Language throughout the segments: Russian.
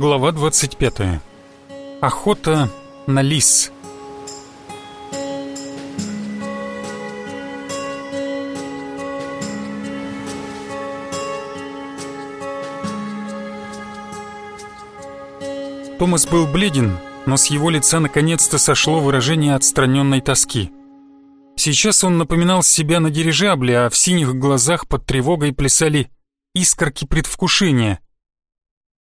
Глава 25. Охота на лис. Томас был бледен, но с его лица наконец-то сошло выражение отстраненной тоски. Сейчас он напоминал себя на дирижабле, а в синих глазах под тревогой плясали искорки предвкушения.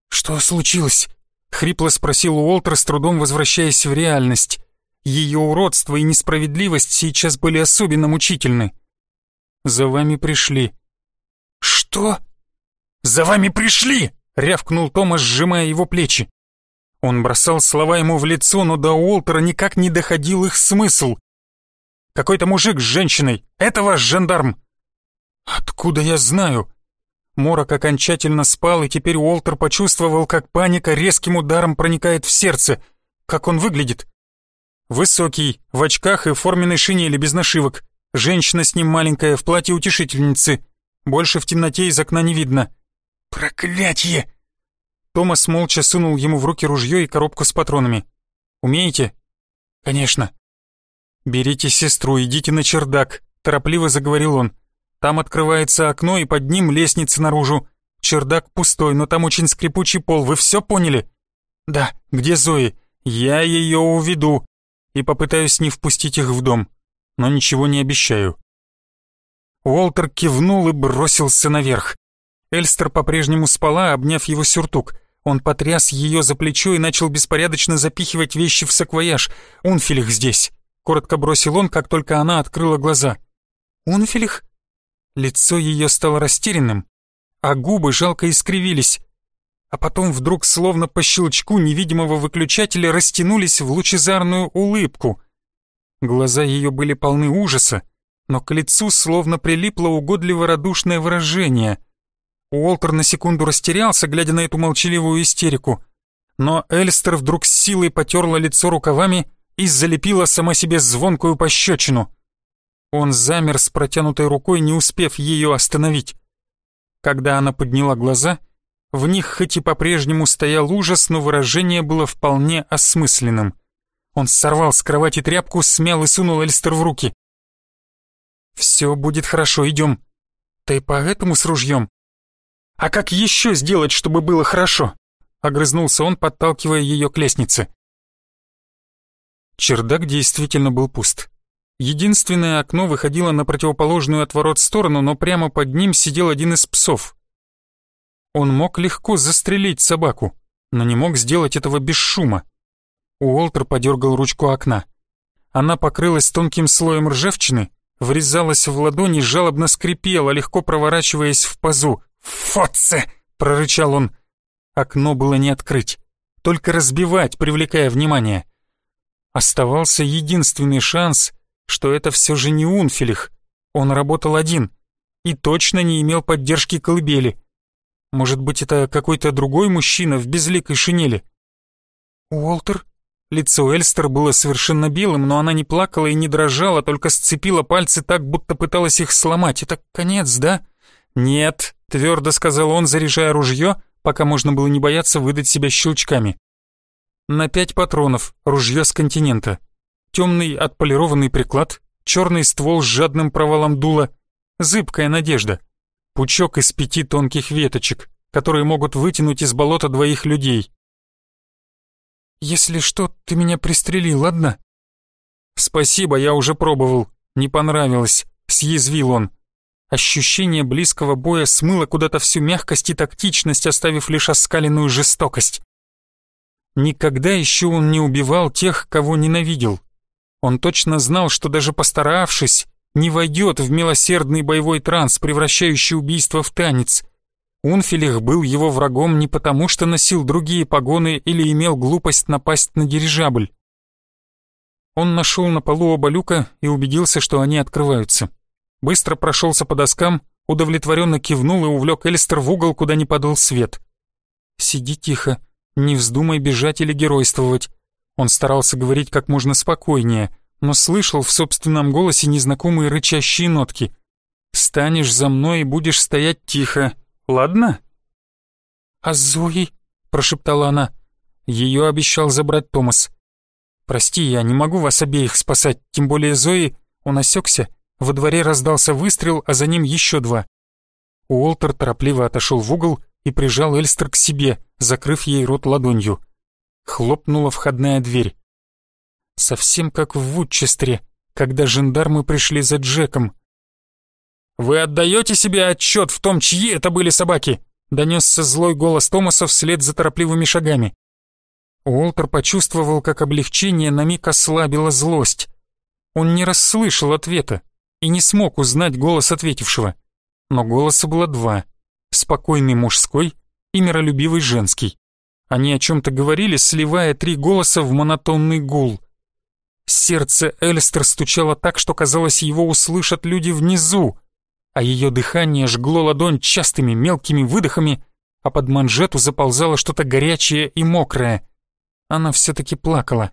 «Что случилось?» — хрипло спросил Уолтер, с трудом возвращаясь в реальность. Ее уродство и несправедливость сейчас были особенно мучительны. «За вами пришли». «Что?» «За вами пришли!» — рявкнул Томас, сжимая его плечи. Он бросал слова ему в лицо, но до Уолтера никак не доходил их смысл. «Какой-то мужик с женщиной! Это ваш жандарм!» «Откуда я знаю?» Морок окончательно спал, и теперь Уолтер почувствовал, как паника резким ударом проникает в сердце. Как он выглядит? Высокий, в очках и форменной шинели без нашивок. Женщина с ним маленькая, в платье утешительницы. Больше в темноте из окна не видно. «Проклятье!» Томас молча сунул ему в руки ружье и коробку с патронами. «Умеете?» «Конечно». «Берите сестру, идите на чердак», — торопливо заговорил он. «Там открывается окно, и под ним лестница наружу. Чердак пустой, но там очень скрипучий пол, вы все поняли?» «Да, где Зои?» «Я ее уведу и попытаюсь не впустить их в дом, но ничего не обещаю». Уолтер кивнул и бросился наверх. Эльстер по-прежнему спала, обняв его сюртук. Он потряс ее за плечо и начал беспорядочно запихивать вещи в саквояж. «Унфилих здесь», — коротко бросил он, как только она открыла глаза. «Унфилих?» Лицо ее стало растерянным, а губы жалко искривились. А потом вдруг, словно по щелчку невидимого выключателя, растянулись в лучезарную улыбку. Глаза ее были полны ужаса, но к лицу словно прилипло угодливо радушное выражение — Уолтер на секунду растерялся, глядя на эту молчаливую истерику. Но Эльстер вдруг с силой потерла лицо рукавами и залепила сама себе звонкую пощечину. Он замер с протянутой рукой, не успев ее остановить. Когда она подняла глаза, в них хоть и по-прежнему стоял ужас, но выражение было вполне осмысленным. Он сорвал с кровати тряпку, смял и сунул Эльстер в руки. «Все будет хорошо, идем». «Ты поэтому с ружьем?» «А как еще сделать, чтобы было хорошо?» — огрызнулся он, подталкивая ее к лестнице. Чердак действительно был пуст. Единственное окно выходило на противоположную от ворот сторону, но прямо под ним сидел один из псов. Он мог легко застрелить собаку, но не мог сделать этого без шума. Уолтер подергал ручку окна. Она покрылась тонким слоем ржавчины, врезалась в ладони, жалобно скрипела, легко проворачиваясь в пазу. «Фотце!» — прорычал он. Окно было не открыть, только разбивать, привлекая внимание. Оставался единственный шанс, что это все же не Унфилих. Он работал один и точно не имел поддержки колыбели. Может быть, это какой-то другой мужчина в безликой шинели? «Уолтер?» Лицо Эльстер было совершенно белым, но она не плакала и не дрожала, только сцепила пальцы так, будто пыталась их сломать. «Это конец, да?» «Нет», — твердо сказал он, заряжая ружье, пока можно было не бояться выдать себя щелчками. На пять патронов, ружье с континента. Темный отполированный приклад, черный ствол с жадным провалом дула, зыбкая надежда. Пучок из пяти тонких веточек, которые могут вытянуть из болота двоих людей. «Если что, ты меня пристрели, ладно?» «Спасибо, я уже пробовал. Не понравилось», — съязвил он. Ощущение близкого боя смыло куда-то всю мягкость и тактичность, оставив лишь оскаленную жестокость. Никогда еще он не убивал тех, кого ненавидел. Он точно знал, что даже постаравшись, не войдет в милосердный боевой транс, превращающий убийство в танец. Унфилих был его врагом не потому, что носил другие погоны или имел глупость напасть на дирижабль. Он нашел на полу оба люка и убедился, что они открываются быстро прошелся по доскам, удовлетворенно кивнул и увлек Эльстер в угол, куда не падал свет. «Сиди тихо, не вздумай бежать или геройствовать». Он старался говорить как можно спокойнее, но слышал в собственном голосе незнакомые рычащие нотки. «Станешь за мной и будешь стоять тихо, ладно?» «А Зои?» — прошептала она. Ее обещал забрать Томас. «Прости, я не могу вас обеих спасать, тем более Зои...» Он осекся. Во дворе раздался выстрел, а за ним еще два. Уолтер торопливо отошел в угол и прижал Эльстер к себе, закрыв ей рот ладонью. Хлопнула входная дверь. Совсем как в Вудчестере, когда жандармы пришли за Джеком. «Вы отдаете себе отчет в том, чьи это были собаки?» донесся злой голос Томаса вслед за торопливыми шагами. Уолтер почувствовал, как облегчение на миг ослабило злость. Он не расслышал ответа и не смог узнать голос ответившего. Но голоса было два — спокойный мужской и миролюбивый женский. Они о чем-то говорили, сливая три голоса в монотонный гул. Сердце Эльстер стучало так, что казалось, его услышат люди внизу, а ее дыхание жгло ладонь частыми мелкими выдохами, а под манжету заползало что-то горячее и мокрое. Она все-таки плакала.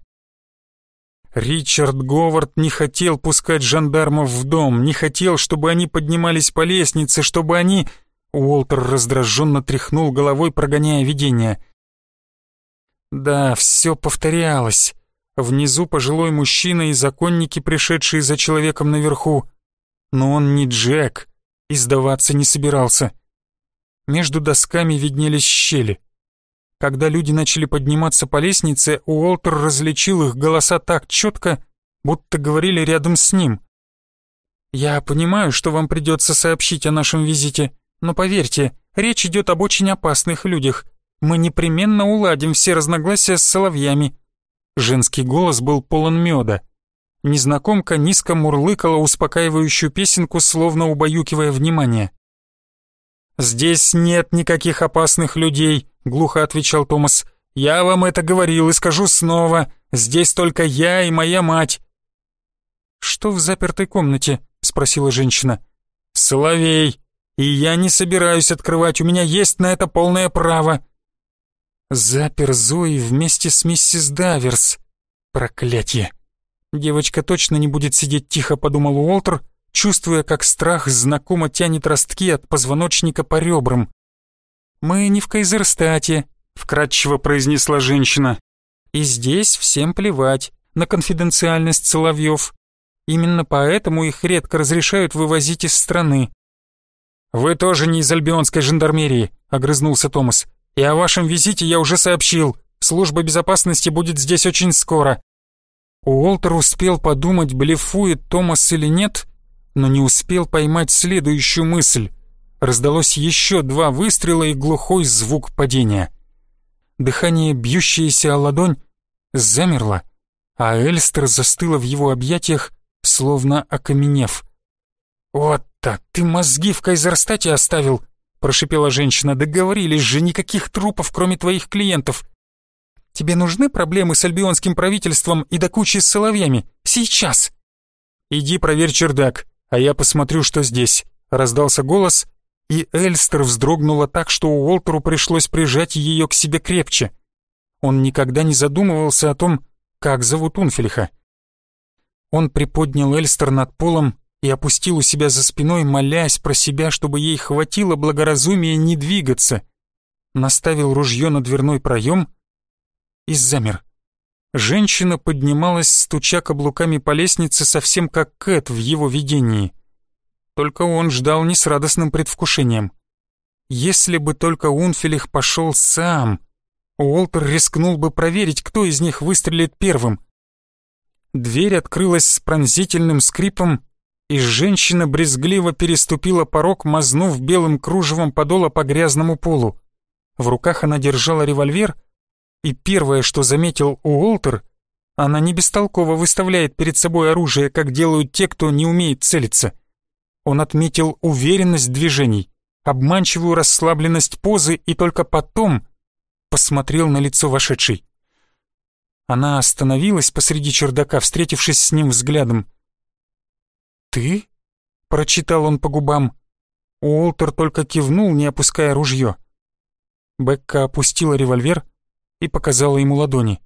Ричард Говард не хотел пускать жандармов в дом, не хотел, чтобы они поднимались по лестнице, чтобы они... Уолтер раздраженно тряхнул головой, прогоняя видение. Да, все повторялось. Внизу пожилой мужчина и законники, пришедшие за человеком наверху. Но он не Джек и сдаваться не собирался. Между досками виднелись щели. Когда люди начали подниматься по лестнице, Уолтер различил их голоса так четко, будто говорили рядом с ним. «Я понимаю, что вам придется сообщить о нашем визите, но поверьте, речь идет об очень опасных людях. Мы непременно уладим все разногласия с соловьями». Женский голос был полон меда. Незнакомка низко мурлыкала успокаивающую песенку, словно убаюкивая внимание. «Здесь нет никаких опасных людей», — глухо отвечал Томас. «Я вам это говорил и скажу снова. Здесь только я и моя мать». «Что в запертой комнате?» — спросила женщина. «Соловей. И я не собираюсь открывать, у меня есть на это полное право». Запер Зои вместе с миссис Даверс. Проклятье. Девочка точно не будет сидеть тихо, подумал Уолтер, чувствуя, как страх знакомо тянет ростки от позвоночника по ребрам. «Мы не в Кайзерстате», — вкратчиво произнесла женщина. «И здесь всем плевать на конфиденциальность соловьев. Именно поэтому их редко разрешают вывозить из страны». «Вы тоже не из альбионской жандармерии», — огрызнулся Томас. «И о вашем визите я уже сообщил. Служба безопасности будет здесь очень скоро. Уолтер успел подумать, блефует Томас или нет, но не успел поймать следующую мысль. Раздалось еще два выстрела и глухой звук падения. Дыхание, бьющееся о ладонь, замерло, а Эльстер застыла в его объятиях, словно окаменев. «Вот-то, ты мозги в Кайзерстате оставил!» — прошипела женщина. «Договорились же, никаких трупов, кроме твоих клиентов. Тебе нужны проблемы с альбионским правительством и до кучи с соловьями? Сейчас!» «Иди проверь чердак, а я посмотрю, что здесь», — раздался голос, и Эльстер вздрогнула так, что Уолтеру пришлось прижать ее к себе крепче. Он никогда не задумывался о том, как зовут Унфелиха. Он приподнял Эльстер над полом и опустил у себя за спиной, молясь про себя, чтобы ей хватило благоразумия не двигаться. Наставил ружье на дверной проем и замер. Женщина поднималась, стуча каблуками по лестнице, совсем как Кэт в его видении. Только он ждал не с радостным предвкушением. Если бы только Унфилих пошел сам, Уолтер рискнул бы проверить, кто из них выстрелит первым. Дверь открылась с пронзительным скрипом, и женщина брезгливо переступила порог, мазнув белым кружевом подола по грязному полу. В руках она держала револьвер — и первое, что заметил Уолтер, она не бестолково выставляет перед собой оружие, как делают те, кто не умеет целиться. Он отметил уверенность движений, обманчивую расслабленность позы и только потом посмотрел на лицо вошедшей. Она остановилась посреди чердака, встретившись с ним взглядом. «Ты?» — прочитал он по губам. Уолтер только кивнул, не опуская ружье. Бекка опустила револьвер, и показала ему ладони.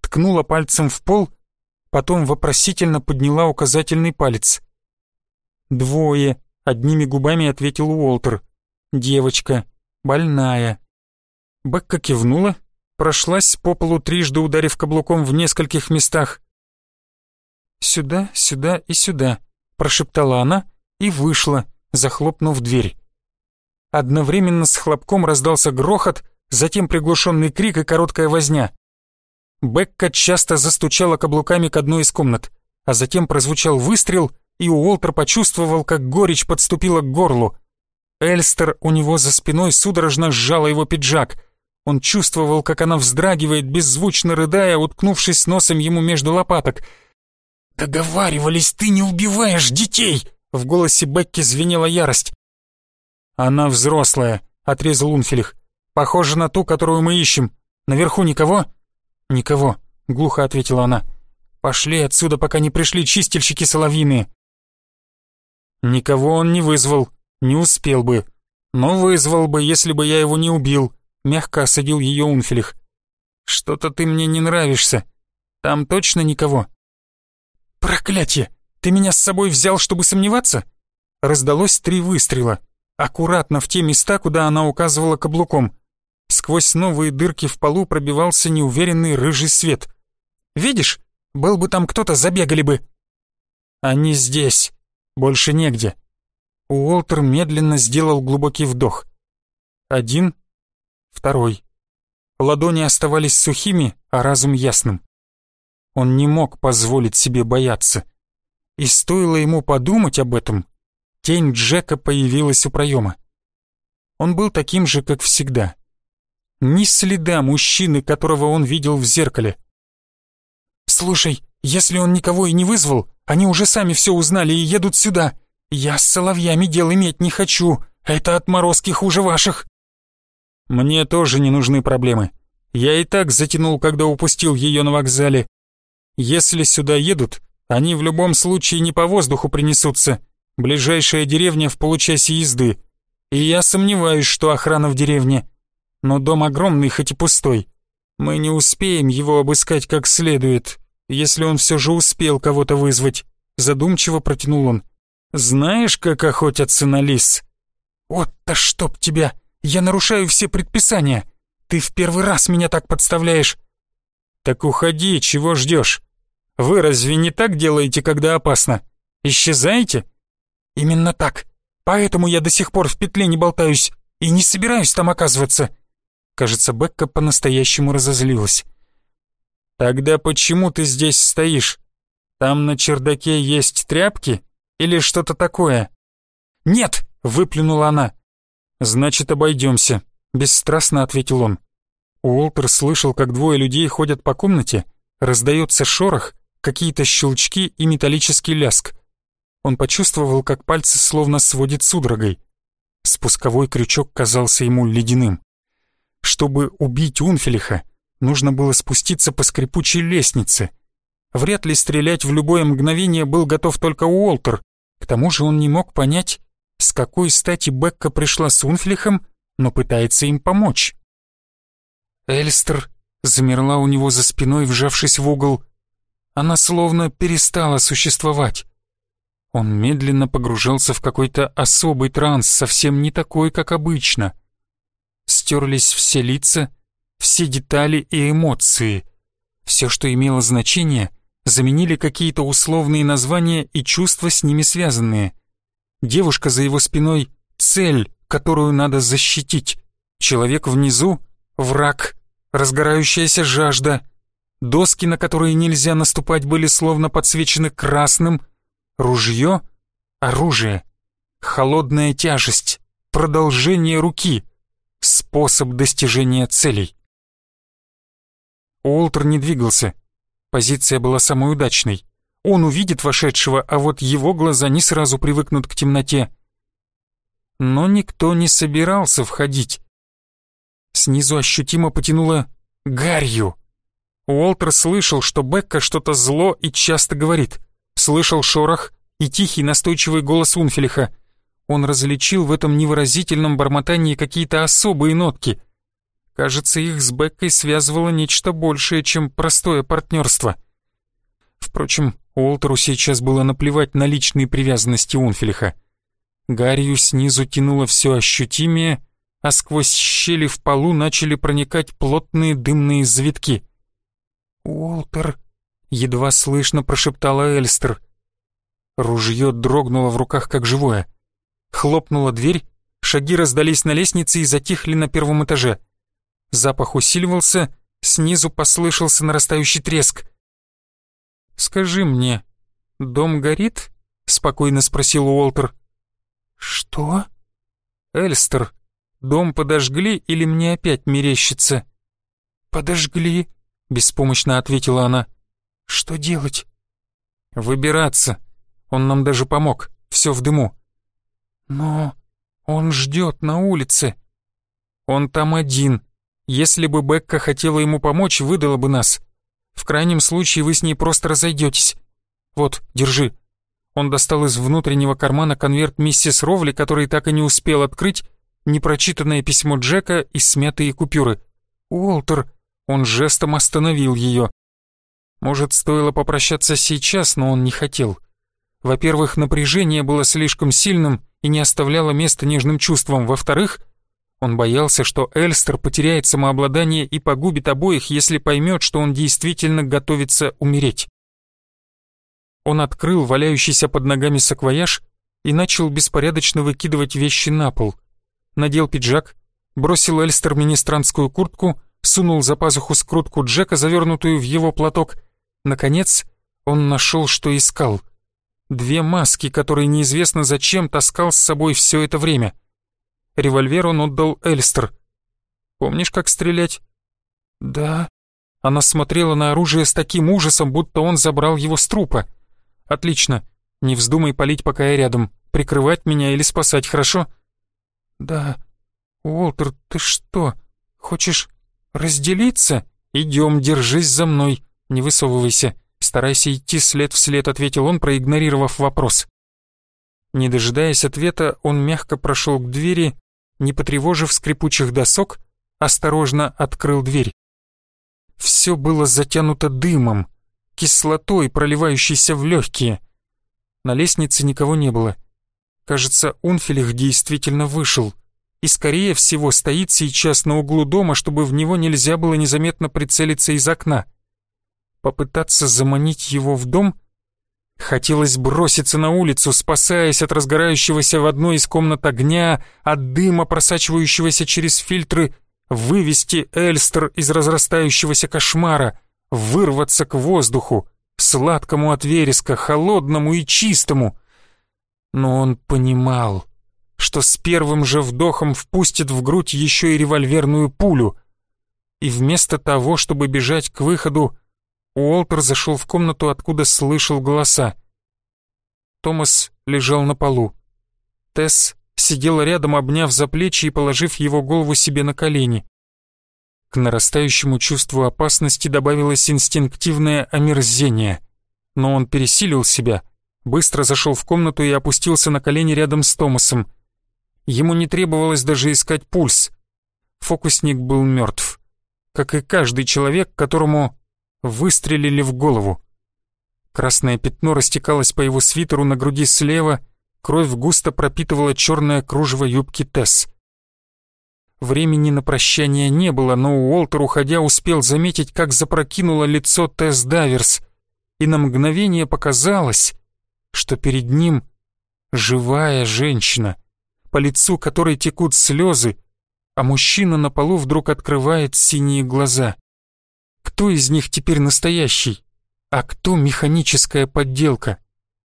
Ткнула пальцем в пол, потом вопросительно подняла указательный палец. «Двое», — одними губами ответил Уолтер. «Девочка, больная». Бекка кивнула прошлась по полу трижды, ударив каблуком в нескольких местах. «Сюда, сюда и сюда», — прошептала она и вышла, захлопнув дверь. Одновременно с хлопком раздался грохот, затем приглушенный крик и короткая возня. Бекка часто застучала каблуками к одной из комнат, а затем прозвучал выстрел, и Уолтер почувствовал, как горечь подступила к горлу. Эльстер у него за спиной судорожно сжала его пиджак. Он чувствовал, как она вздрагивает, беззвучно рыдая, уткнувшись носом ему между лопаток. «Договаривались, ты не убиваешь детей!» В голосе Бекки звенела ярость. «Она взрослая», — отрезал Унфилих. «Похожа на ту, которую мы ищем. Наверху никого?» «Никого», — глухо ответила она. «Пошли отсюда, пока не пришли чистильщики соловьиные». «Никого он не вызвал, не успел бы. Но вызвал бы, если бы я его не убил», — мягко осадил ее Унфилих. «Что-то ты мне не нравишься. Там точно никого?» «Проклятие! Ты меня с собой взял, чтобы сомневаться?» Раздалось три выстрела, аккуратно в те места, куда она указывала каблуком. Сквозь новые дырки в полу пробивался неуверенный рыжий свет. «Видишь? Был бы там кто-то, забегали бы». «Они здесь. Больше негде». Уолтер медленно сделал глубокий вдох. Один, второй. Ладони оставались сухими, а разум ясным. Он не мог позволить себе бояться. И стоило ему подумать об этом, тень Джека появилась у проема. Он был таким же, как всегда. Ни следа мужчины, которого он видел в зеркале. «Слушай, если он никого и не вызвал, они уже сами все узнали и едут сюда. Я с соловьями дел иметь не хочу, это отморозки хуже ваших». «Мне тоже не нужны проблемы. Я и так затянул, когда упустил ее на вокзале. Если сюда едут, они в любом случае не по воздуху принесутся. Ближайшая деревня в получасе езды. И я сомневаюсь, что охрана в деревне. Но дом огромный, хоть и пустой. Мы не успеем его обыскать как следует, если он все же успел кого-то вызвать. Задумчиво протянул он. Знаешь, как охотятся на лис? Вот-то чтоб тебя! Я нарушаю все предписания. Ты в первый раз меня так подставляешь. Так уходи, чего ждешь? Вы разве не так делаете, когда опасно? Исчезаете? Именно так. Поэтому я до сих пор в петле не болтаюсь и не собираюсь там оказываться. Кажется, Бекка по-настоящему разозлилась. Тогда почему ты здесь стоишь? Там на чердаке есть тряпки или что-то такое? Нет, выплюнула она. Значит, обойдемся, бесстрастно ответил он. Уолтер слышал, как двое людей ходят по комнате, раздается шорох, какие-то щелчки и металлический ляск. Он почувствовал, как пальцы словно сводит судорогой. Спусковой крючок казался ему ледяным. Чтобы убить Унфелиха, нужно было спуститься по скрипучей лестнице. Вряд ли стрелять в любое мгновение был готов только Уолтер. К тому же он не мог понять, с какой стати Бекка пришла с Унфелихом, но пытается им помочь. Эльстер замерла у него за спиной, вжавшись в угол. Она словно перестала существовать. Он медленно погружался в какой-то особый транс, совсем не такой, как обычно. Стерлись все лица, все детали и эмоции. Все, что имело значение, заменили какие-то условные названия и чувства с ними связанные. Девушка за его спиной — цель, которую надо защитить. Человек внизу — враг, разгорающаяся жажда — Доски, на которые нельзя наступать, были словно подсвечены красным. Ружье — оружие. Холодная тяжесть, продолжение руки, способ достижения целей. Уолтер не двигался. Позиция была самой удачной. Он увидит вошедшего, а вот его глаза не сразу привыкнут к темноте. Но никто не собирался входить. Снизу ощутимо потянуло гарью. Уолтер слышал, что Бекка что-то зло и часто говорит. Слышал шорох и тихий настойчивый голос Унфелиха. Он различил в этом невыразительном бормотании какие-то особые нотки. Кажется, их с Беккой связывало нечто большее, чем простое партнерство. Впрочем, Уолтеру сейчас было наплевать на личные привязанности Унфелиха. Гарью снизу тянуло все ощутимее, а сквозь щели в полу начали проникать плотные дымные завитки. «Уолтер», — едва слышно прошептала Эльстер. Ружье дрогнуло в руках, как живое. Хлопнула дверь, шаги раздались на лестнице и затихли на первом этаже. Запах усиливался, снизу послышался нарастающий треск. «Скажи мне, дом горит?» — спокойно спросил Уолтер. «Что?» «Эльстер, дом подожгли или мне опять мерещится?» «Подожгли», — беспомощно ответила она. «Что делать?» «Выбираться. Он нам даже помог. Все в дыму». «Но он ждет на улице». «Он там один. Если бы Бекка хотела ему помочь, выдала бы нас. В крайнем случае вы с ней просто разойдетесь. Вот, держи». Он достал из внутреннего кармана конверт миссис Ровли, который так и не успел открыть, непрочитанное письмо Джека и смятые купюры. «Уолтер!» Он жестом остановил ее. Может, стоило попрощаться сейчас, но он не хотел. Во-первых, напряжение было слишком сильным и не оставляло места нежным чувствам. Во-вторых, он боялся, что Эльстер потеряет самообладание и погубит обоих, если поймет, что он действительно готовится умереть. Он открыл валяющийся под ногами саквояж и начал беспорядочно выкидывать вещи на пол. Надел пиджак, бросил Эльстер министрантскую куртку, сунул за пазуху скрутку Джека, завернутую в его платок. Наконец, он нашел, что искал. Две маски, которые неизвестно зачем таскал с собой все это время. Револьвер он отдал Эльстер. «Помнишь, как стрелять?» «Да». Она смотрела на оружие с таким ужасом, будто он забрал его с трупа. «Отлично. Не вздумай палить, пока я рядом. Прикрывать меня или спасать, хорошо?» «Да. Уолтер, ты что, хочешь разделиться? Идем, держись за мной. Не высовывайся. Старайся идти след в след», — ответил он, проигнорировав вопрос. Не дожидаясь ответа, он мягко прошел к двери, не потревожив скрипучих досок, осторожно открыл дверь. Все было затянуто дымом, кислотой, проливающейся в легкие. На лестнице никого не было. Кажется, Унфилих действительно вышел. И, скорее всего, стоит сейчас на углу дома, чтобы в него нельзя было незаметно прицелиться из окна. Попытаться заманить его в дом? Хотелось броситься на улицу, спасаясь от разгорающегося в одной из комнат огня, от дыма, просачивающегося через фильтры, вывести Эльстер из разрастающегося кошмара — вырваться к воздуху, сладкому от вереска, холодному и чистому. Но он понимал, что с первым же вдохом впустит в грудь еще и револьверную пулю. И вместо того, чтобы бежать к выходу, Уолтер зашел в комнату, откуда слышал голоса. Томас лежал на полу. Тесс сидела рядом, обняв за плечи и положив его голову себе на колени. К нарастающему чувству опасности добавилось инстинктивное омерзение. Но он пересилил себя, быстро зашел в комнату и опустился на колени рядом с Томасом. Ему не требовалось даже искать пульс. Фокусник был мертв, как и каждый человек, которому выстрелили в голову. Красное пятно растекалось по его свитеру на груди слева, кровь густо пропитывала черное кружево юбки Тесс. Времени на прощание не было, но Уолтер, уходя, успел заметить, как запрокинуло лицо Тесс Даверс, и на мгновение показалось, что перед ним живая женщина, по лицу которой текут слезы, а мужчина на полу вдруг открывает синие глаза. Кто из них теперь настоящий? А кто механическая подделка?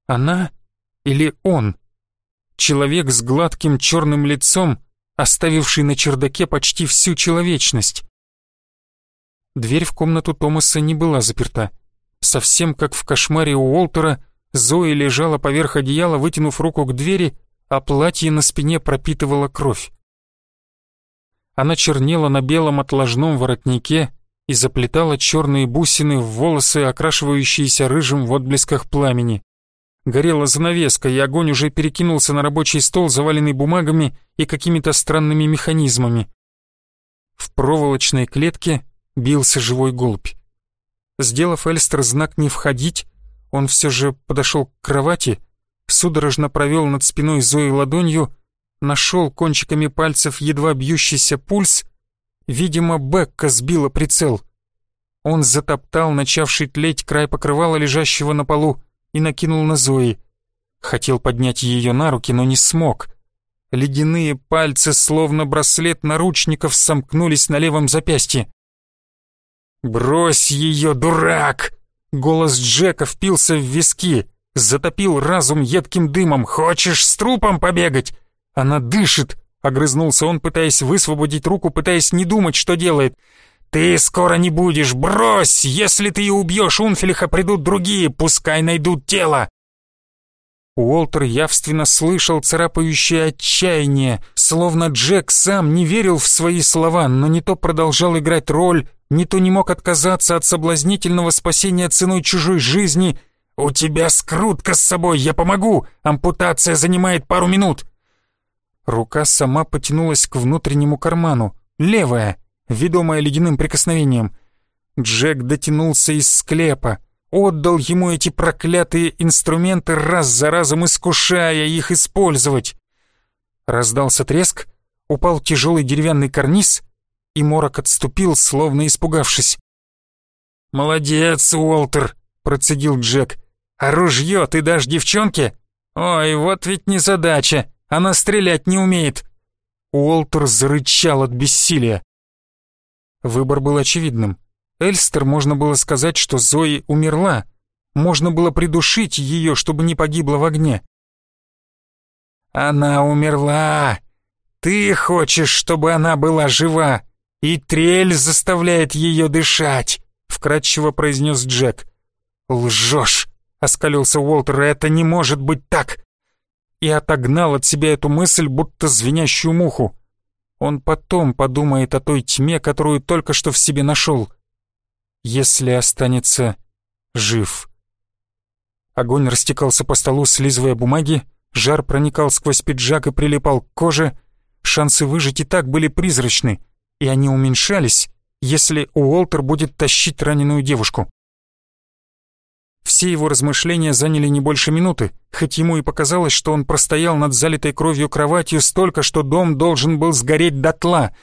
Она или он? Человек с гладким черным лицом оставивший на чердаке почти всю человечность. Дверь в комнату Томаса не была заперта. Совсем как в кошмаре у Уолтера, Зои лежала поверх одеяла, вытянув руку к двери, а платье на спине пропитывало кровь. Она чернела на белом отложном воротнике и заплетала черные бусины в волосы, окрашивающиеся рыжим в отблесках пламени. Горела занавеска, и огонь уже перекинулся на рабочий стол, заваленный бумагами и какими-то странными механизмами. В проволочной клетке бился живой голубь. Сделав Эльстер знак «не входить», он все же подошел к кровати, судорожно провел над спиной Зои ладонью, нашел кончиками пальцев едва бьющийся пульс. Видимо, Бекка сбила прицел. Он затоптал начавший тлеть край покрывала, лежащего на полу, и накинул на Зои. Хотел поднять ее на руки, но не смог. Ледяные пальцы, словно браслет наручников, сомкнулись на левом запястье. «Брось ее, дурак!» Голос Джека впился в виски, затопил разум едким дымом. «Хочешь с трупом побегать?» «Она дышит!» — огрызнулся он, пытаясь высвободить руку, пытаясь не думать, что делает. «Ты скоро не будешь! Брось! Если ты и убьешь Унфельха, придут другие, пускай найдут тело!» Уолтер явственно слышал царапающее отчаяние, словно Джек сам не верил в свои слова, но не то продолжал играть роль, не то не мог отказаться от соблазнительного спасения ценой чужой жизни. «У тебя скрутка с собой, я помогу! Ампутация занимает пару минут!» Рука сама потянулась к внутреннему карману, левая, ведомая ледяным прикосновением. Джек дотянулся из склепа, отдал ему эти проклятые инструменты, раз за разом искушая их использовать. Раздался треск, упал тяжелый деревянный карниз, и Морок отступил, словно испугавшись. «Молодец, Уолтер!» — процедил Джек. «А ружье ты дашь девчонке? Ой, вот ведь не задача, она стрелять не умеет!» Уолтер зарычал от бессилия. Выбор был очевидным. Эльстер можно было сказать, что Зои умерла. Можно было придушить ее, чтобы не погибла в огне. «Она умерла! Ты хочешь, чтобы она была жива, и трель заставляет ее дышать!» — вкратчиво произнес Джек. «Лжешь!» — оскалился Уолтер. «Это не может быть так!» И отогнал от себя эту мысль, будто звенящую муху. Он потом подумает о той тьме, которую только что в себе нашел. Если останется жив. Огонь растекался по столу, слизывая бумаги, жар проникал сквозь пиджак и прилипал к коже. Шансы выжить и так были призрачны, и они уменьшались, если Уолтер будет тащить раненую девушку. Все его размышления заняли не больше минуты, хоть ему и показалось, что он простоял над залитой кровью кроватью столько, что дом должен был сгореть дотла.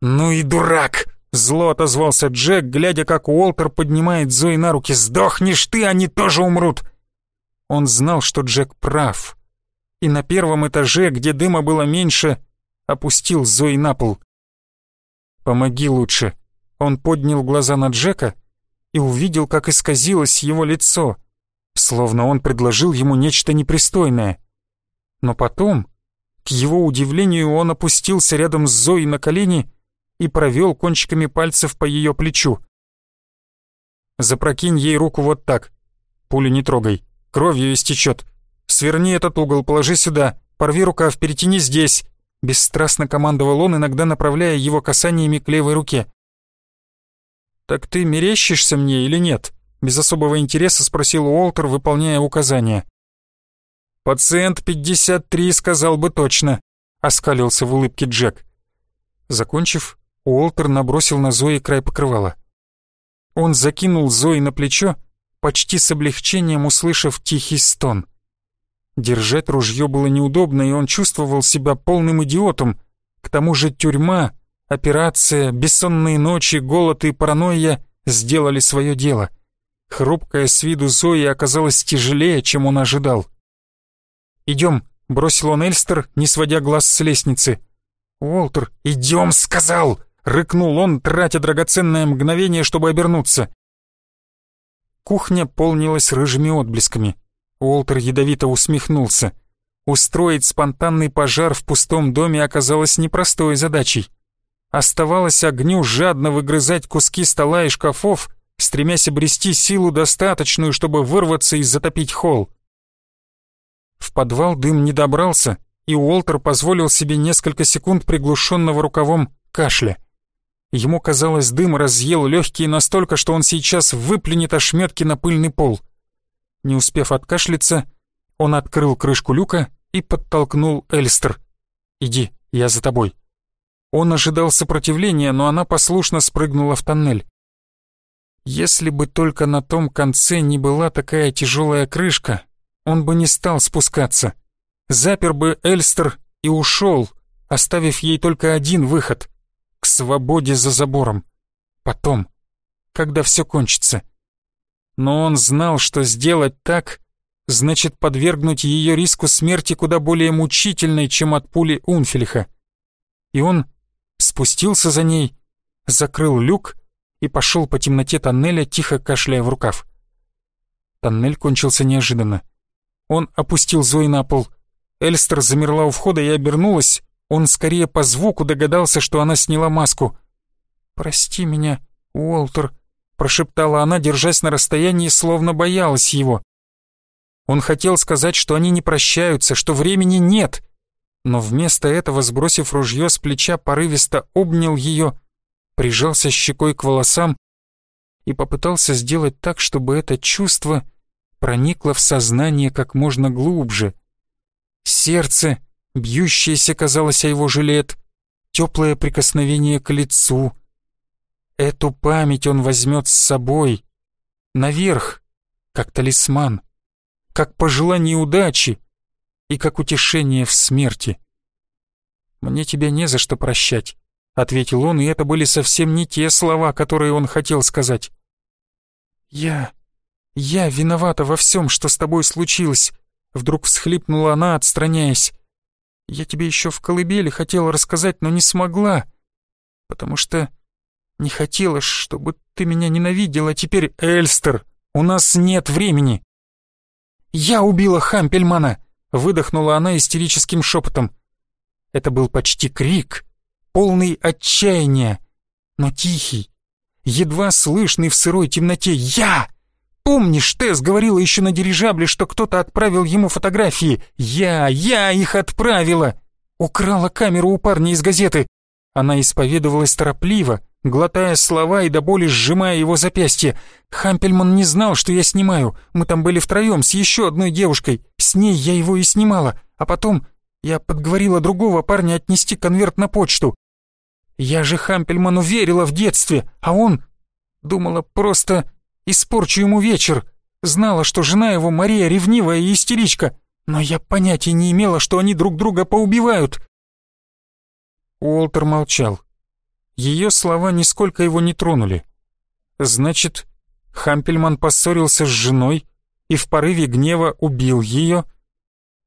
«Ну и дурак!» — зло отозвался Джек, глядя, как Уолтер поднимает Зои на руки. «Сдохнешь ты, они тоже умрут!» Он знал, что Джек прав. И на первом этаже, где дыма было меньше, опустил Зои на пол. «Помоги лучше». Он поднял глаза на Джека — и увидел, как исказилось его лицо, словно он предложил ему нечто непристойное. Но потом, к его удивлению, он опустился рядом с Зоей на колени и провел кончиками пальцев по ее плечу. «Запрокинь ей руку вот так. Пулю не трогай, кровью истечет. Сверни этот угол, положи сюда, порви рукав, перетяни здесь», бесстрастно командовал он, иногда направляя его касаниями к левой руке. «Так ты мерещишься мне или нет?» Без особого интереса спросил Уолтер, выполняя указания. «Пациент 53 сказал бы точно», — оскалился в улыбке Джек. Закончив, Уолтер набросил на Зои край покрывала. Он закинул Зои на плечо, почти с облегчением услышав тихий стон. Держать ружье было неудобно, и он чувствовал себя полным идиотом. К тому же тюрьма Операция, бессонные ночи, голод и паранойя сделали свое дело. Хрупкая с виду Зои оказалась тяжелее, чем он ожидал. «Идем», — бросил он Эльстер, не сводя глаз с лестницы. «Уолтер, идем», — сказал, — рыкнул он, тратя драгоценное мгновение, чтобы обернуться. Кухня полнилась рыжими отблесками. Уолтер ядовито усмехнулся. Устроить спонтанный пожар в пустом доме оказалось непростой задачей. Оставалось огню жадно выгрызать куски стола и шкафов, стремясь обрести силу достаточную, чтобы вырваться и затопить холл. В подвал дым не добрался, и Уолтер позволил себе несколько секунд приглушенного рукавом кашля. Ему казалось, дым разъел легкие настолько, что он сейчас выплюнет ошметки на пыльный пол. Не успев откашляться, он открыл крышку люка и подтолкнул Эльстер. «Иди, я за тобой». Он ожидал сопротивления, но она послушно спрыгнула в тоннель. Если бы только на том конце не была такая тяжелая крышка, он бы не стал спускаться. Запер бы Эльстер и ушел, оставив ей только один выход — к свободе за забором. Потом, когда все кончится. Но он знал, что сделать так значит подвергнуть ее риску смерти куда более мучительной, чем от пули Унфельха. И он спустился за ней, закрыл люк и пошел по темноте тоннеля, тихо кашляя в рукав. Тоннель кончился неожиданно. Он опустил Зои на пол. Эльстер замерла у входа и обернулась. Он скорее по звуку догадался, что она сняла маску. «Прости меня, Уолтер», — прошептала она, держась на расстоянии, словно боялась его. Он хотел сказать, что они не прощаются, что времени нет, но вместо этого, сбросив ружье с плеча, порывисто обнял ее, прижался щекой к волосам и попытался сделать так, чтобы это чувство проникло в сознание как можно глубже. Сердце, бьющееся, казалось, о его жилет, теплое прикосновение к лицу. Эту память он возьмет с собой, наверх, как талисман как пожелание удачи и как утешение в смерти. «Мне тебя не за что прощать», — ответил он, и это были совсем не те слова, которые он хотел сказать. «Я... я виновата во всем, что с тобой случилось», — вдруг всхлипнула она, отстраняясь. «Я тебе еще в колыбели хотела рассказать, но не смогла, потому что не хотела, чтобы ты меня ненавидел, а теперь, Эльстер, у нас нет времени. «Я убила Хампельмана!» — выдохнула она истерическим шепотом. Это был почти крик, полный отчаяния, но тихий, едва слышный в сырой темноте «Я!» Помнишь, Тесс говорила еще на дирижабле, что кто-то отправил ему фотографии? Я, я их отправила! Украла камеру у парня из газеты. Она исповедовалась торопливо, глотая слова и до боли сжимая его запястье. Хампельман не знал, что я снимаю. Мы там были втроем с еще одной девушкой. С ней я его и снимала. А потом я подговорила другого парня отнести конверт на почту. Я же Хампельману верила в детстве, а он... Думала, просто испорчу ему вечер. Знала, что жена его Мария ревнивая и истеричка. Но я понятия не имела, что они друг друга поубивают. Уолтер молчал. Ее слова нисколько его не тронули. Значит, Хампельман поссорился с женой и в порыве гнева убил ее,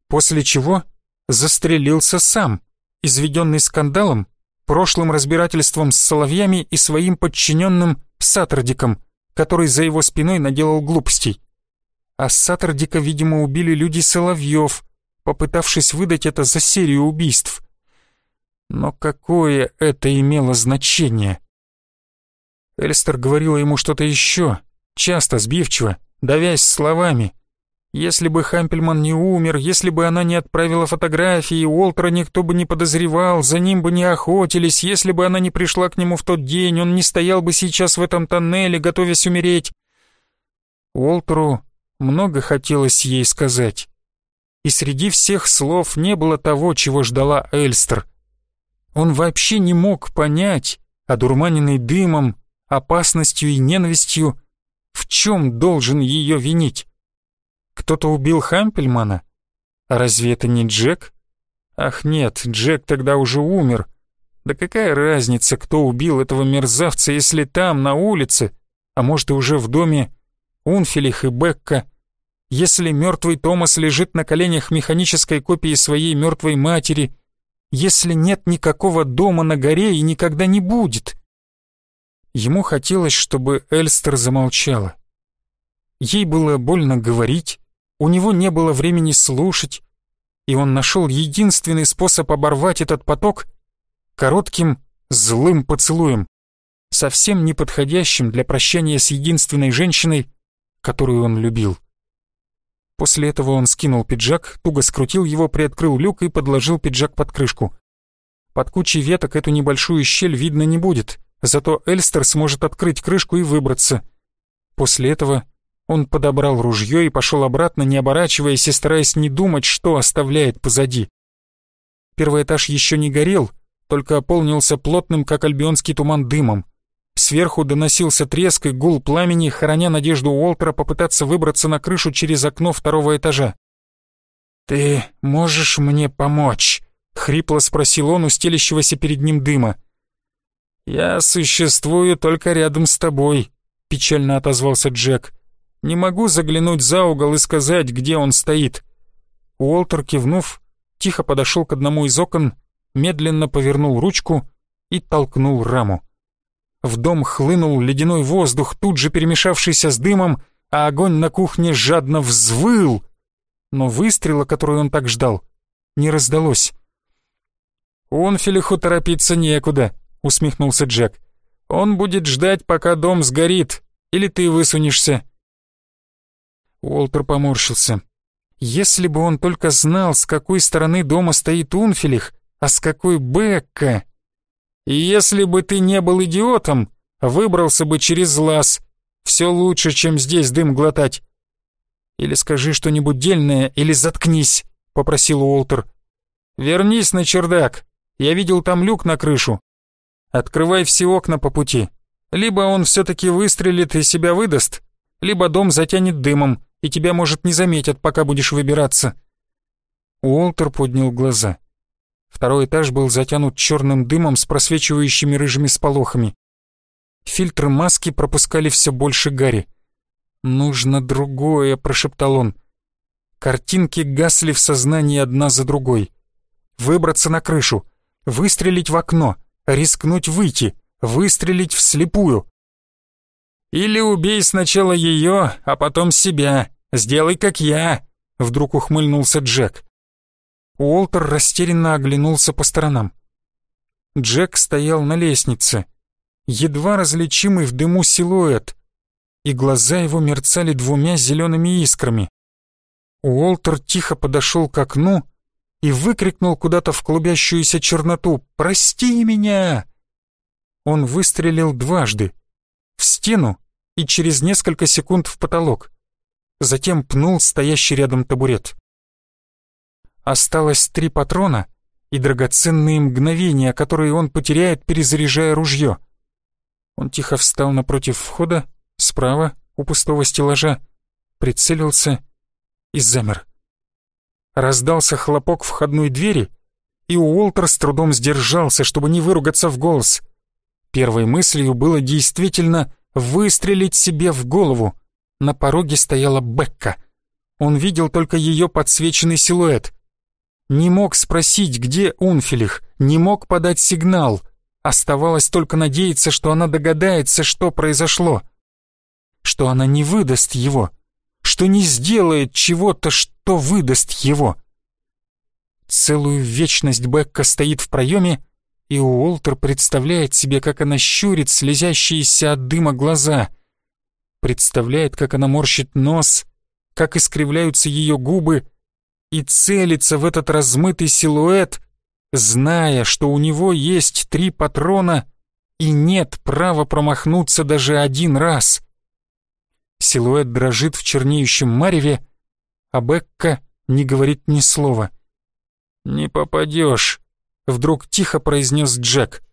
после чего застрелился сам, изведенный скандалом, прошлым разбирательством с соловьями и своим подчиненным Саттердиком, который за его спиной наделал глупостей. А Саттердика, видимо, убили люди Соловьев, попытавшись выдать это за серию убийств. Но какое это имело значение? Эльстер говорила ему что-то еще, часто, сбивчиво, давясь словами. Если бы Хампельман не умер, если бы она не отправила фотографии, Уолтера никто бы не подозревал, за ним бы не охотились, если бы она не пришла к нему в тот день, он не стоял бы сейчас в этом тоннеле, готовясь умереть. Уолтеру много хотелось ей сказать. И среди всех слов не было того, чего ждала Эльстер. Он вообще не мог понять, одурманенный дымом, опасностью и ненавистью, в чем должен ее винить. Кто-то убил Хампельмана? А разве это не Джек? Ах нет, Джек тогда уже умер. Да какая разница, кто убил этого мерзавца, если там, на улице, а может и уже в доме Унфилих и Бекка, если мертвый Томас лежит на коленях механической копии своей мертвой матери, если нет никакого дома на горе и никогда не будет? Ему хотелось, чтобы Эльстер замолчала. Ей было больно говорить, у него не было времени слушать, и он нашел единственный способ оборвать этот поток коротким, злым поцелуем, совсем неподходящим для прощания с единственной женщиной, которую он любил. После этого он скинул пиджак, туго скрутил его, приоткрыл люк и подложил пиджак под крышку. Под кучей веток эту небольшую щель видно не будет, зато Эльстер сможет открыть крышку и выбраться. После этого он подобрал ружье и пошел обратно, не оборачиваясь и стараясь не думать, что оставляет позади. Первый этаж еще не горел, только ополнился плотным, как альбионский туман, дымом. Сверху доносился треск и гул пламени, храня надежду Уолтера попытаться выбраться на крышу через окно второго этажа. «Ты можешь мне помочь?» — хрипло спросил он у стелящегося перед ним дыма. «Я существую только рядом с тобой», — печально отозвался Джек. «Не могу заглянуть за угол и сказать, где он стоит». Уолтер, кивнув, тихо подошел к одному из окон, медленно повернул ручку и толкнул раму. В дом хлынул ледяной воздух, тут же перемешавшийся с дымом, а огонь на кухне жадно взвыл. Но выстрела, который он так ждал, не раздалось. «Унфилиху торопиться некуда», — усмехнулся Джек. «Он будет ждать, пока дом сгорит, или ты высунешься». Уолтер поморщился. Если бы он только знал, с какой стороны дома стоит Унфилих, а с какой Бекка. Если бы ты не был идиотом, выбрался бы через лаз. Все лучше, чем здесь дым глотать. Или скажи что-нибудь дельное, или заткнись, попросил Уолтер. Вернись на чердак. Я видел там люк на крышу. Открывай все окна по пути. Либо он все-таки выстрелит и себя выдаст, либо дом затянет дымом, и тебя, может, не заметят, пока будешь выбираться. Уолтер поднял глаза. Второй этаж был затянут черным дымом с просвечивающими рыжими сполохами. Фильтры маски пропускали все больше гари. «Нужно другое», — прошептал он. Картинки гасли в сознании одна за другой. Выбраться на крышу, выстрелить в окно, рискнуть выйти, выстрелить вслепую. «Или убей сначала ее, а потом себя. Сделай, как я», — вдруг ухмыльнулся Джек. Уолтер растерянно оглянулся по сторонам. Джек стоял на лестнице, едва различимый в дыму силуэт, и глаза его мерцали двумя зелеными искрами. Уолтер тихо подошел к окну и выкрикнул куда-то в клубящуюся черноту «Прости меня!». Он выстрелил дважды, в стену и через несколько секунд в потолок. Затем пнул стоящий рядом табурет. Осталось три патрона и драгоценные мгновения, которые он потеряет, перезаряжая ружье. Он тихо встал напротив входа, справа, у пустого стеллажа, прицелился и замер. Раздался хлопок входной двери, и Уолтер с трудом сдержался, чтобы не выругаться в голос. Первой мыслью было действительно выстрелить себе в голову. На пороге стояла Бекка. Он видел только ее подсвеченный силуэт. Не мог спросить, где Унфилих, не мог подать сигнал. Оставалось только надеяться, что она догадается, что произошло. Что она не выдаст его, что не сделает чего-то, что выдаст его. Целую вечность Бекка стоит в проеме, и Уолтер представляет себе, как она щурит слезящиеся от дыма глаза. Представляет, как она морщит нос, как искривляются ее губы, и целится в этот размытый силуэт, зная, что у него есть три патрона и нет права промахнуться даже один раз. Силуэт дрожит в чернеющем мареве, а Бекка не говорит ни слова. «Не попадешь», — вдруг тихо произнес Джек.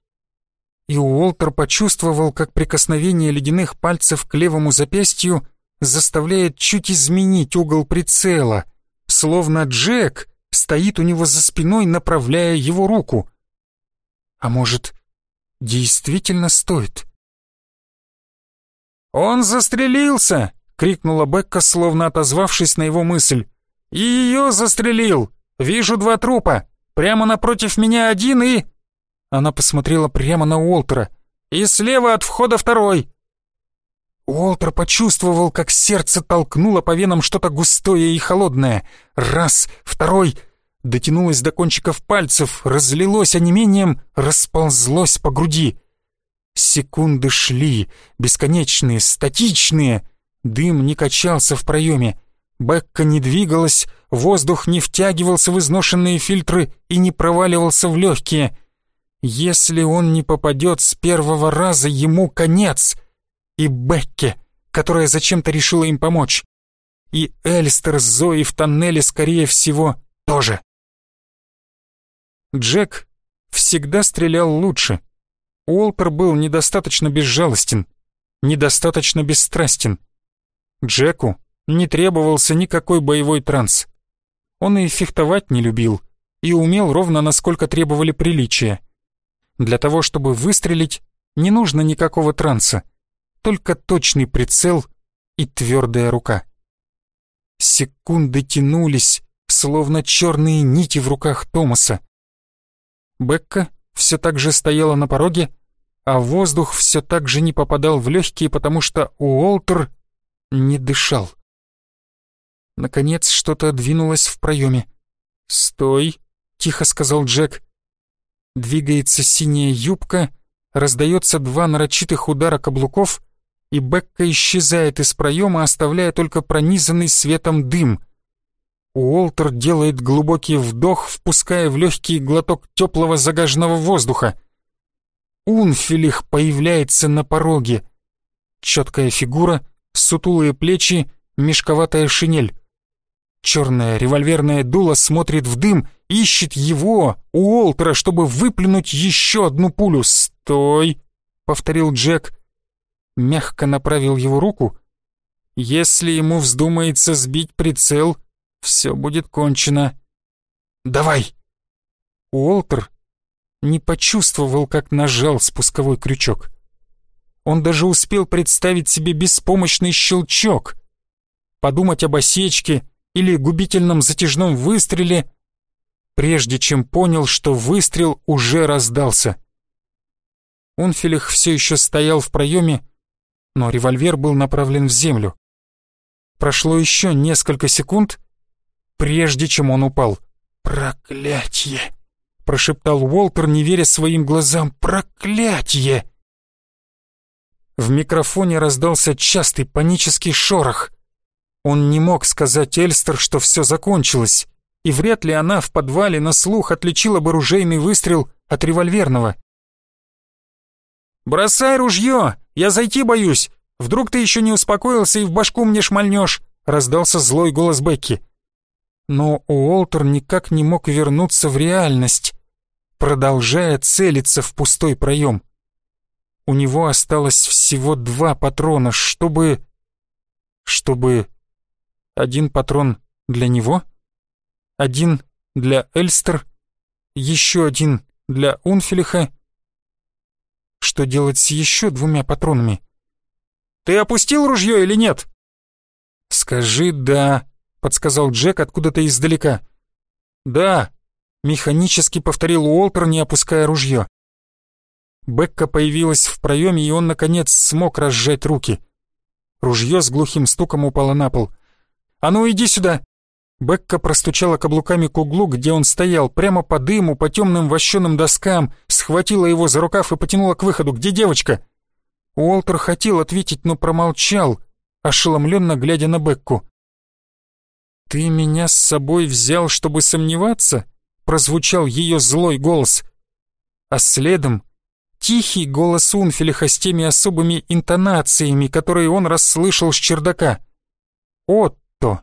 И Уолтер почувствовал, как прикосновение ледяных пальцев к левому запястью заставляет чуть изменить угол прицела — словно Джек стоит у него за спиной, направляя его руку. А может, действительно стоит? «Он застрелился!» — крикнула Бекка, словно отозвавшись на его мысль. «И ее застрелил! Вижу два трупа! Прямо напротив меня один и...» Она посмотрела прямо на Уолтера. «И слева от входа второй! Уолтер почувствовал, как сердце толкнуло по венам что-то густое и холодное. Раз, второй, дотянулось до кончиков пальцев, разлилось онемением, расползлось по груди. Секунды шли, бесконечные, статичные. Дым не качался в проеме. Бекка не двигалась, воздух не втягивался в изношенные фильтры и не проваливался в легкие. Если он не попадет с первого раза, ему конец — и Бекке, которая зачем-то решила им помочь. И Эльстер с Зоей в тоннеле, скорее всего, тоже. Джек всегда стрелял лучше. Уолтер был недостаточно безжалостен, недостаточно бесстрастен. Джеку не требовался никакой боевой транс. Он и фехтовать не любил, и умел ровно насколько требовали приличия. Для того, чтобы выстрелить, не нужно никакого транса, только точный прицел и твердая рука. Секунды тянулись, словно черные нити в руках Томаса. Бекка все так же стояла на пороге, а воздух все так же не попадал в легкие, потому что Уолтер не дышал. Наконец что-то двинулось в проеме. «Стой!» — тихо сказал Джек. Двигается синяя юбка, раздается два нарочитых удара каблуков, и Бекка исчезает из проема, оставляя только пронизанный светом дым. Уолтер делает глубокий вдох, впуская в легкий глоток теплого загаженного воздуха. Унфилих появляется на пороге. Четкая фигура, сутулые плечи, мешковатая шинель. Черное револьверное дуло смотрит в дым, ищет его, Уолтера, чтобы выплюнуть еще одну пулю. «Стой!» — повторил Джек. Мягко направил его руку. «Если ему вздумается сбить прицел, все будет кончено. Давай!» Уолтер не почувствовал, как нажал спусковой крючок. Он даже успел представить себе беспомощный щелчок, подумать об осечке или губительном затяжном выстреле, прежде чем понял, что выстрел уже раздался. Унфилих все еще стоял в проеме, но револьвер был направлен в землю. Прошло еще несколько секунд, прежде чем он упал. «Проклятье!» — прошептал Уолтер, не веря своим глазам. «Проклятье!» В микрофоне раздался частый панический шорох. Он не мог сказать Эльстер, что все закончилось, и вряд ли она в подвале на слух отличила бы ружейный выстрел от револьверного. «Бросай ружье! Я зайти боюсь! Вдруг ты еще не успокоился и в башку мне шмальнешь!» — раздался злой голос Бекки но Уолтер никак не мог вернуться в реальность, продолжая целиться в пустой проем. У него осталось всего два патрона, чтобы... Чтобы... Один патрон для него, один для Эльстер, еще один для Унфилиха. Что делать с еще двумя патронами? «Ты опустил ружье или нет?» «Скажи «да», — подсказал Джек откуда-то издалека. «Да», — механически повторил Уолтер, не опуская ружье. Бекка появилась в проеме, и он, наконец, смог разжать руки. Ружье с глухим стуком упало на пол. «А ну, иди сюда!» Бекка простучала каблуками к углу, где он стоял, прямо по дыму, по темным вощеным доскам, схватила его за рукав и потянула к выходу. «Где девочка?» Уолтер хотел ответить, но промолчал, ошеломленно глядя на Бекку. «Ты меня с собой взял, чтобы сомневаться?» прозвучал ее злой голос. А следом тихий голос Унфилиха с теми особыми интонациями, которые он расслышал с чердака. «Отто!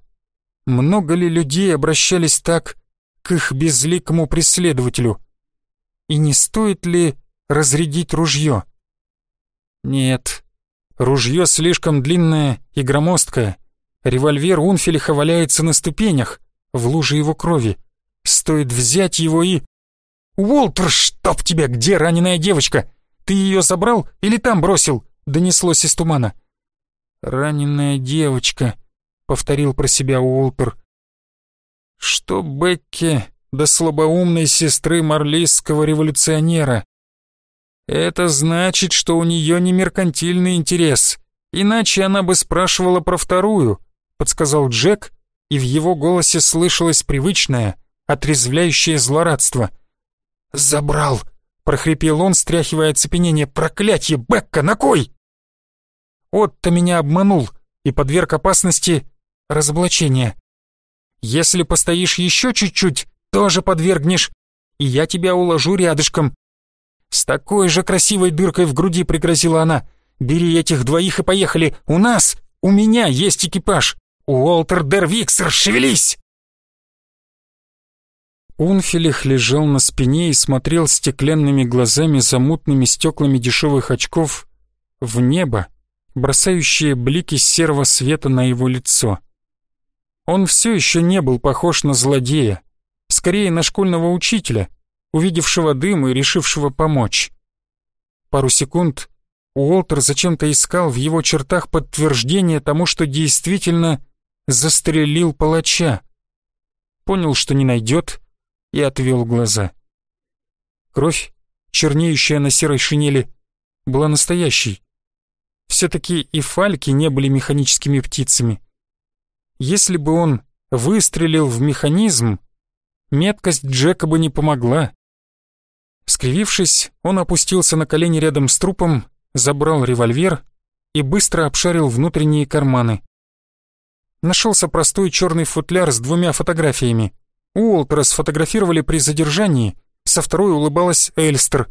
Много ли людей обращались так к их безликому преследователю? И не стоит ли разрядить ружье?» «Нет, ружье слишком длинное и громоздкое». Револьвер Унфелиха валяется на ступенях, в луже его крови. Стоит взять его и... «Уолтер, чтоб тебя, где раненая девочка? Ты ее забрал или там бросил?» Донеслось из тумана. «Раненая девочка», — повторил про себя Уолтер. «Что Бекки до слабоумной сестры марлийского революционера? Это значит, что у нее не меркантильный интерес, иначе она бы спрашивала про вторую, — подсказал Джек, и в его голосе слышалось привычное, отрезвляющее злорадство. «Забрал!» — прохрипел он, стряхивая оцепенение. «Проклятье, Бекка, на кой?» Отто меня обманул и подверг опасности разоблачения. Если постоишь еще чуть-чуть, тоже подвергнешь, и я тебя уложу рядышком. С такой же красивой дыркой в груди пригрозила она. Бери этих двоих и поехали. У нас, у меня есть экипаж. «Уолтер Дервиксер, шевелись!» Унфилих лежал на спине и смотрел стеклянными глазами за мутными стеклами дешевых очков в небо, бросающие блики серого света на его лицо. Он все еще не был похож на злодея. Скорее, на школьного учителя, увидевшего дым и решившего помочь. Пару секунд Уолтер зачем-то искал в его чертах подтверждение тому, что действительно застрелил палача. Понял, что не найдет, и отвел глаза. Кровь, чернеющая на серой шинели, была настоящей. Все-таки и фальки не были механическими птицами. Если бы он выстрелил в механизм, меткость Джека бы не помогла. Скривившись, он опустился на колени рядом с трупом, забрал револьвер и быстро обшарил внутренние карманы. Нашелся простой черный футляр с двумя фотографиями. Уолтера сфотографировали при задержании, со второй улыбалась Эльстер,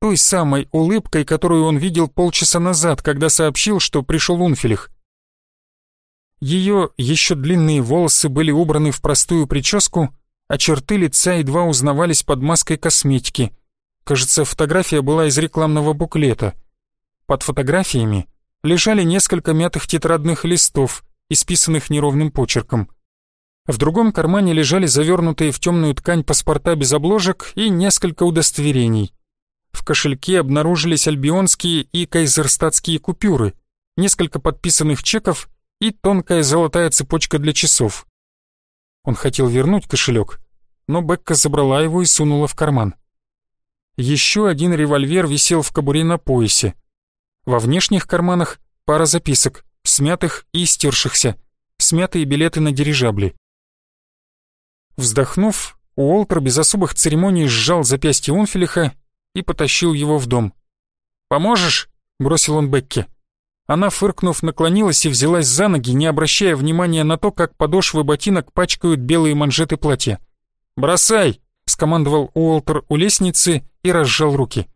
той самой улыбкой, которую он видел полчаса назад, когда сообщил, что пришел Унфилих. Ее еще длинные волосы были убраны в простую прическу, а черты лица едва узнавались под маской косметики. Кажется, фотография была из рекламного буклета. Под фотографиями лежали несколько мятых тетрадных листов, исписанных неровным почерком. В другом кармане лежали завернутые в темную ткань паспорта без обложек и несколько удостоверений. В кошельке обнаружились альбионские и кайзерстатские купюры, несколько подписанных чеков и тонкая золотая цепочка для часов. Он хотел вернуть кошелек, но Бекка забрала его и сунула в карман. Еще один револьвер висел в кобуре на поясе. Во внешних карманах пара записок, смятых и истершихся, смятые билеты на дирижабли. Вздохнув, Уолтер без особых церемоний сжал запястье Унфилиха и потащил его в дом. «Поможешь?» — бросил он Бекке. Она, фыркнув, наклонилась и взялась за ноги, не обращая внимания на то, как подошвы ботинок пачкают белые манжеты платья. «Бросай!» — скомандовал Уолтер у лестницы и разжал руки.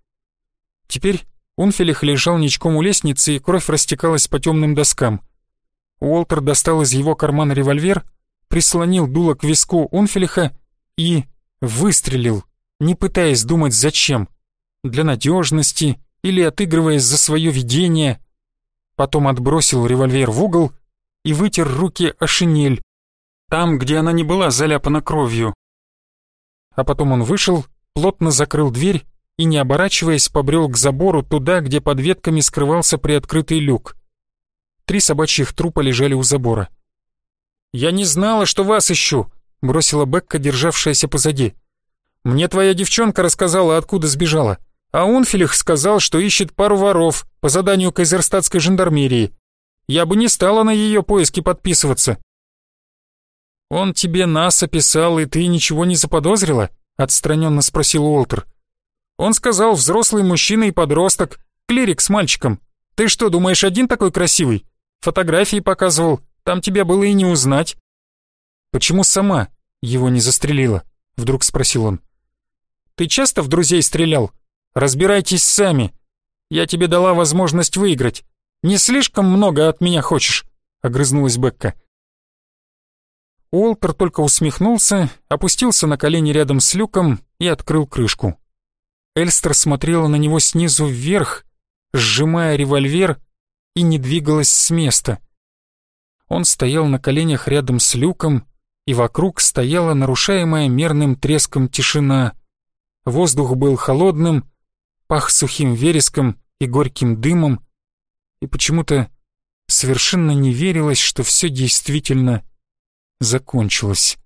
Теперь Унфелих лежал ничком у лестницы, и кровь растекалась по темным доскам. Уолтер достал из его кармана револьвер, прислонил дуло к виску Унфелиха и выстрелил, не пытаясь думать зачем. Для надежности или отыгрываясь за свое видение — потом отбросил револьвер в угол и вытер руки о шинель, там, где она не была заляпана кровью. А потом он вышел, плотно закрыл дверь и, не оборачиваясь, побрел к забору туда, где под ветками скрывался приоткрытый люк. Три собачьих трупа лежали у забора. «Я не знала, что вас ищу», — бросила Бекка, державшаяся позади. «Мне твоя девчонка рассказала, откуда сбежала. А Унфилих сказал, что ищет пару воров по заданию кайзерстатской жандармерии. Я бы не стала на ее поиски подписываться. «Он тебе нас описал, и ты ничего не заподозрила?» — отстраненно спросил Уолтер. «Он сказал, взрослый мужчина и подросток, клирик с мальчиком. Ты что, думаешь, один такой красивый? Фотографии показывал, там тебя было и не узнать». «Почему сама его не застрелила?» — вдруг спросил он. «Ты часто в друзей стрелял?» Разбирайтесь сами. Я тебе дала возможность выиграть. Не слишком много от меня хочешь?» — огрызнулась Бекка. Уолтер только усмехнулся, опустился на колени рядом с люком и открыл крышку. Эльстер смотрела на него снизу вверх, сжимая револьвер, и не двигалась с места. Он стоял на коленях рядом с люком, и вокруг стояла нарушаемая мерным треском тишина. Воздух был холодным, пах сухим вереском и горьким дымом, и почему-то совершенно не верилось, что все действительно закончилось.